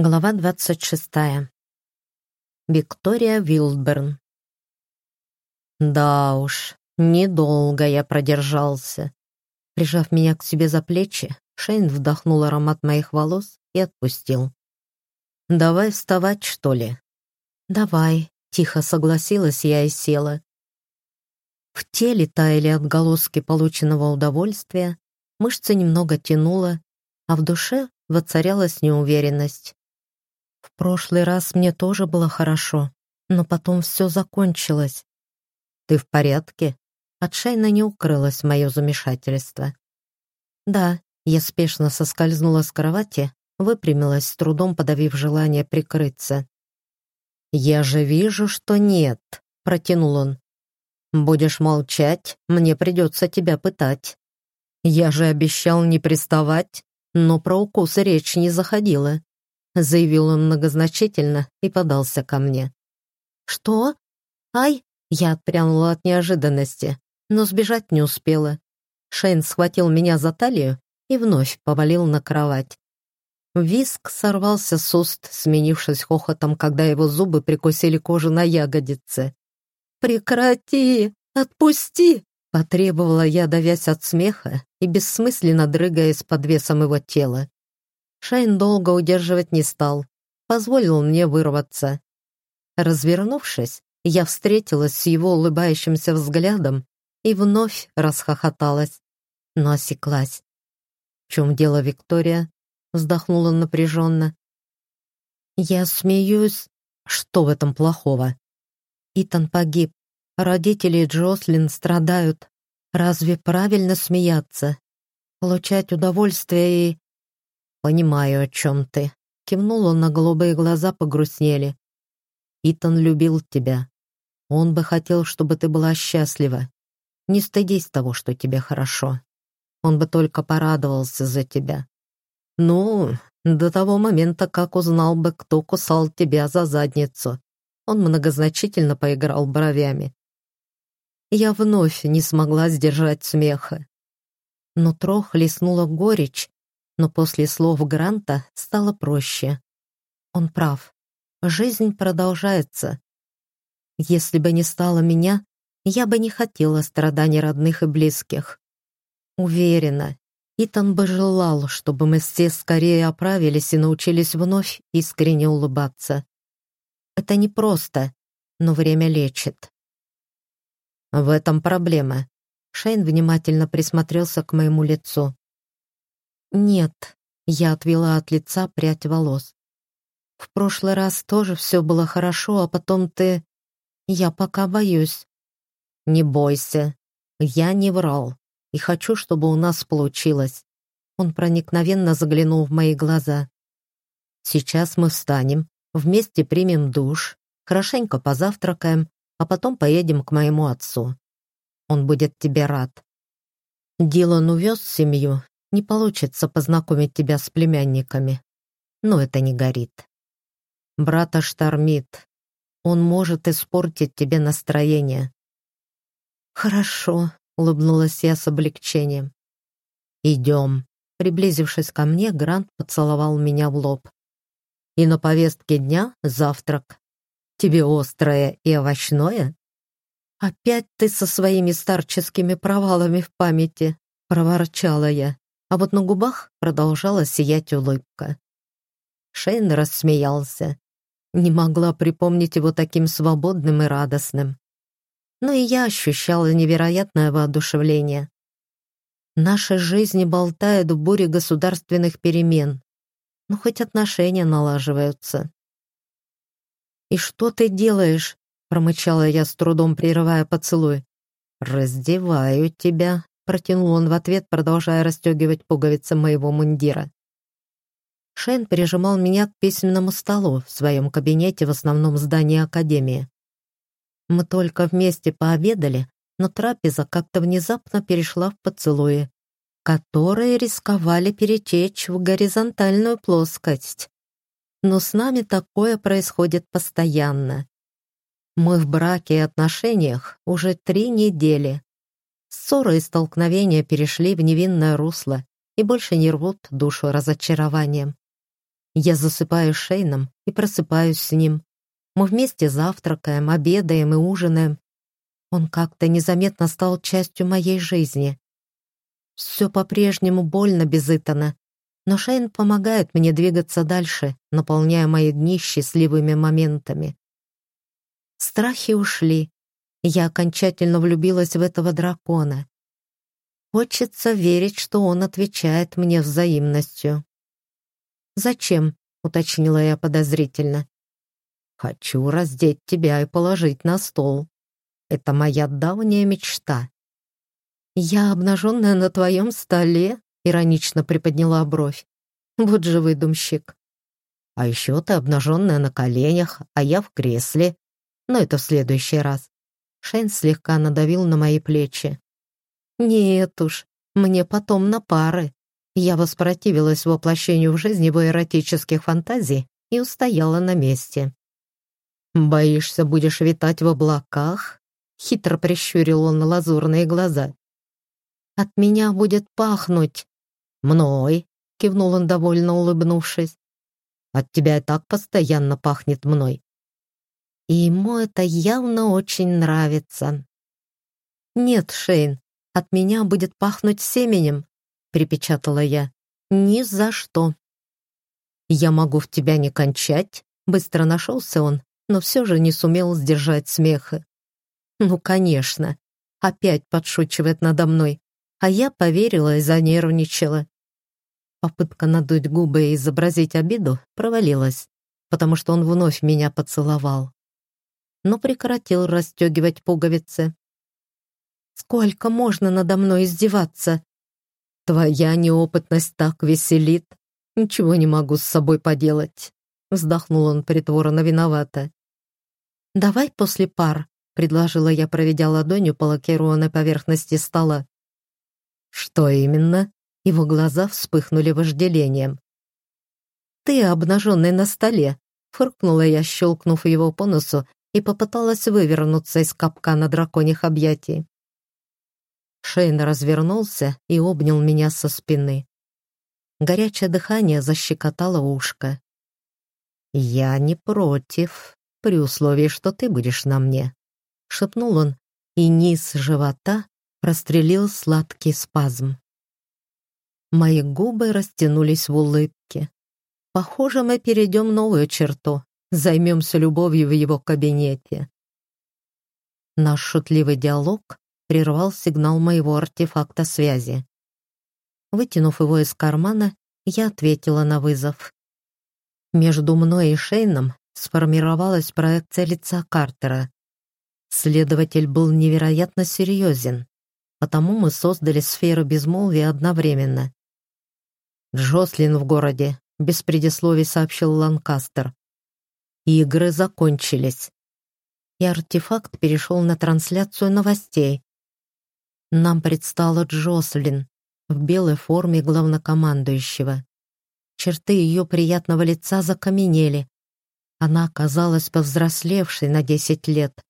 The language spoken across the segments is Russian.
Глава 26. Виктория Вилдберн. Да уж, недолго я продержался. Прижав меня к себе за плечи, Шейн вдохнул аромат моих волос и отпустил. «Давай вставать, что ли?» «Давай», — тихо согласилась я и села. В теле таяли отголоски полученного удовольствия, мышцы немного тянуло, а в душе воцарялась неуверенность. Прошлый раз мне тоже было хорошо, но потом все закончилось. Ты в порядке? От Шейна не укрылось мое замешательство. Да, я спешно соскользнула с кровати, выпрямилась, с трудом подавив желание прикрыться. «Я же вижу, что нет», — протянул он. «Будешь молчать, мне придется тебя пытать. Я же обещал не приставать, но про укусы речь не заходила заявил он многозначительно и подался ко мне. «Что? Ай!» Я отпрянула от неожиданности, но сбежать не успела. Шейн схватил меня за талию и вновь повалил на кровать. Виск сорвался с уст, сменившись хохотом, когда его зубы прикусили кожу на ягодице. «Прекрати! Отпусти!» — потребовала я, давясь от смеха и бессмысленно дрыгаясь под весом его тела. Шайн долго удерживать не стал, позволил мне вырваться. Развернувшись, я встретилась с его улыбающимся взглядом и вновь расхохоталась, но осеклась. «В чем дело, Виктория?» — вздохнула напряженно. «Я смеюсь. Что в этом плохого?» Итан погиб. Родители Джослин страдают. Разве правильно смеяться? Получать удовольствие и «Понимаю, о чем ты». Кивнул он, на голубые глаза погрустнели. «Итан любил тебя. Он бы хотел, чтобы ты была счастлива. Не стыдись того, что тебе хорошо. Он бы только порадовался за тебя. Ну, до того момента, как узнал бы, кто кусал тебя за задницу». Он многозначительно поиграл бровями. Я вновь не смогла сдержать смеха. Нутро хлестнула горечь, но после слов Гранта стало проще. Он прав. Жизнь продолжается. Если бы не стало меня, я бы не хотела страданий родных и близких. Уверена, Итан бы желал, чтобы мы все скорее оправились и научились вновь искренне улыбаться. Это непросто, но время лечит. В этом проблема. Шейн внимательно присмотрелся к моему лицу. «Нет», — я отвела от лица прядь волос. «В прошлый раз тоже все было хорошо, а потом ты... Я пока боюсь». «Не бойся. Я не врал. И хочу, чтобы у нас получилось». Он проникновенно заглянул в мои глаза. «Сейчас мы встанем, вместе примем душ, хорошенько позавтракаем, а потом поедем к моему отцу. Он будет тебе рад». Дилан увез семью, не получится познакомить тебя с племянниками. Но это не горит. Брата штормит. Он может испортить тебе настроение. Хорошо, улыбнулась я с облегчением. Идем. Приблизившись ко мне, Грант поцеловал меня в лоб. И на повестке дня завтрак. Тебе острое и овощное? Опять ты со своими старческими провалами в памяти, проворчала я а вот на губах продолжала сиять улыбка. Шейн рассмеялся. Не могла припомнить его таким свободным и радостным. Но и я ощущала невероятное воодушевление. Наши жизни болтают в буре государственных перемен. Но хоть отношения налаживаются. «И что ты делаешь?» — промычала я с трудом, прерывая поцелуй. «Раздеваю тебя», Протянул он в ответ, продолжая расстегивать пуговицы моего мундира. Шен прижимал меня к письменному столу в своем кабинете в основном здании Академии. Мы только вместе пообедали, но трапеза как-то внезапно перешла в поцелуи, которые рисковали перетечь в горизонтальную плоскость. Но с нами такое происходит постоянно. Мы в браке и отношениях уже три недели, Ссоры и столкновения перешли в невинное русло и больше не рвут душу разочарованием. Я засыпаю Шейном и просыпаюсь с ним. Мы вместе завтракаем, обедаем и ужинаем. Он как-то незаметно стал частью моей жизни. Все по-прежнему больно без Итана, но Шейн помогает мне двигаться дальше, наполняя мои дни счастливыми моментами. Страхи ушли. Я окончательно влюбилась в этого дракона. Хочется верить, что он отвечает мне взаимностью. «Зачем?» — уточнила я подозрительно. «Хочу раздеть тебя и положить на стол. Это моя давняя мечта». «Я обнаженная на твоем столе?» — иронично приподняла бровь. «Вот же выдумщик». «А еще ты обнаженная на коленях, а я в кресле. Но это в следующий раз». Шейн слегка надавил на мои плечи. «Нет уж, мне потом на пары». Я воспротивилась воплощению в жизнь его эротических фантазий и устояла на месте. «Боишься, будешь витать в облаках?» — хитро прищурил он лазурные глаза. «От меня будет пахнуть». «Мной», — кивнул он, довольно улыбнувшись. «От тебя и так постоянно пахнет мной». И ему это явно очень нравится. «Нет, Шейн, от меня будет пахнуть семенем», — припечатала я. «Ни за что». «Я могу в тебя не кончать?» Быстро нашелся он, но все же не сумел сдержать смеха. «Ну, конечно!» Опять подшучивает надо мной, а я поверила и занервничала. Попытка надуть губы и изобразить обиду провалилась, потому что он вновь меня поцеловал. Но прекратил расстегивать пуговицы. «Сколько можно надо мной издеваться?» «Твоя неопытность так веселит. Ничего не могу с собой поделать», — вздохнул он притворно виновато. «Давай после пар», — предложила я, проведя ладонью по лакированной поверхности стола. «Что именно?» Его глаза вспыхнули вожделением. «Ты обнаженный на столе», — фыркнула я, щелкнув его по носу, и попыталась вывернуться из капкана драконьих объятий. Шейн развернулся и обнял меня со спины. Горячее дыхание защекотало ушко. «Я не против», при условии, что ты будешь на мне», — шепнул он, и низ живота прострелил сладкий спазм. Мои губы растянулись в улыбке. Похоже, мы перейдем новую черту, займемся любовью в его кабинете. Наш шутливый диалог прервал сигнал моего артефакта связи. Вытянув его из кармана, я ответила на вызов. Между мной и Шейном сформировалась проекция лица Картера. Следователь был невероятно серьезен, потому мы создали сферу безмолвия одновременно. «Джослин в городе», — без предисловий сообщил Ланкастер. Игры закончились. И артефакт перешел на трансляцию новостей. Нам предстала Джослин в белой форме главнокомандующего. Черты ее приятного лица закаменели, она оказалась повзрослевшей на десять лет.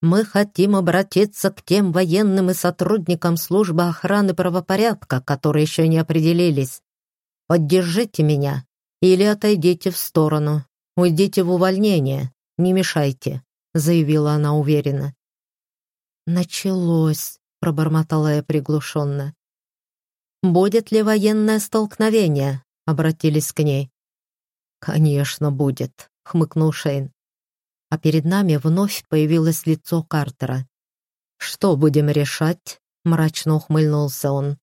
«Мы хотим обратиться к тем военным и сотрудникам службы охраны правопорядка, которые еще не определились. Поддержите меня или отойдите в сторону. Уйдите в увольнение, не мешайте», — заявила она уверенно. «Началось», — пробормотала я приглушенно. «Будет ли военное столкновение?» — обратились к ней. «Конечно, будет», — хмыкнул Шейн. А перед нами вновь появилось лицо Картера. «Что будем решать?» — мрачно ухмыльнулся он.